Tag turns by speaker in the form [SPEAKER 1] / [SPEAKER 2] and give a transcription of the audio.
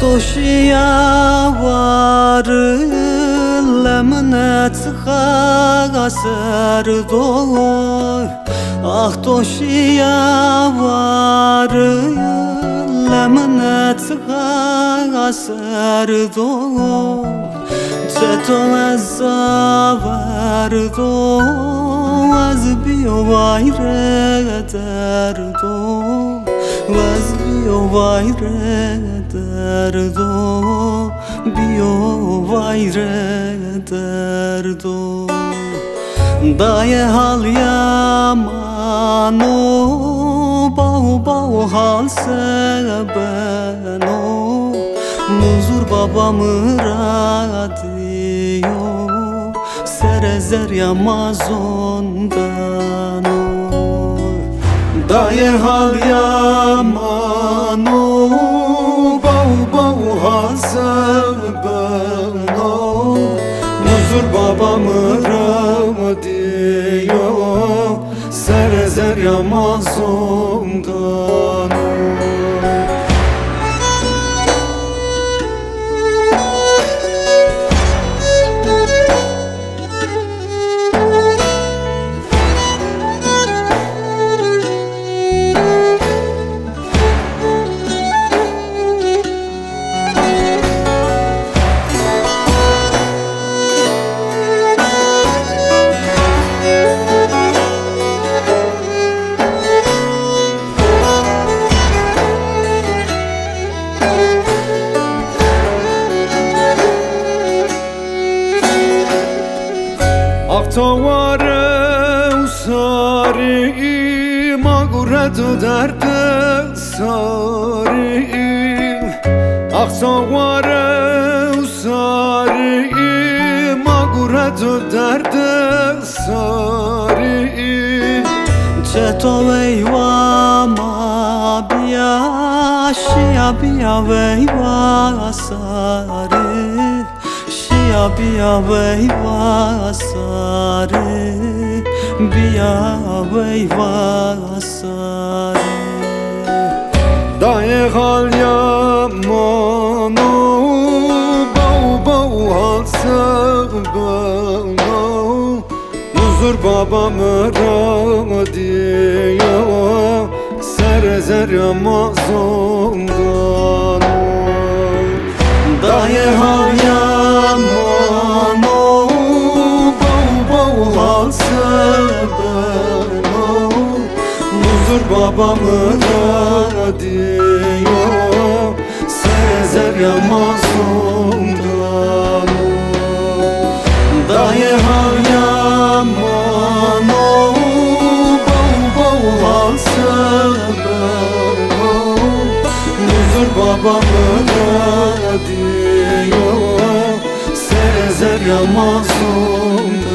[SPEAKER 1] doşiya var lemnet xagasar doy Ah doşiya var lemnet xagasar doy Çeto ezavar doy Az biyo vayre derdo Az biyo vayre derdo bio vajre derdo. Da je hal jamano bau bau hal sebeno muzur babamı radyo serezer yamazondan o. Da je hal jamano bana Muzur babamı ram diyor. Serezer Tavare ავტოვარე უსარი მაგურაძო დარტსარი ახსოვარე უსარი მაგურაძო დარტსარი ჩეტოვეივა მაბია შეაბია ვეივა ასარი bia bia veyva sari Shia bia veyva sari Daye hal yamanu Bau bau hal sabanu Huzur babamı diyor Serezer yamazondan Huzur babamı diyor. Sezer yamazondan Daye hal yamanu Bau bau hal sabanu Huzur babamı diyor. Sezer yamazondan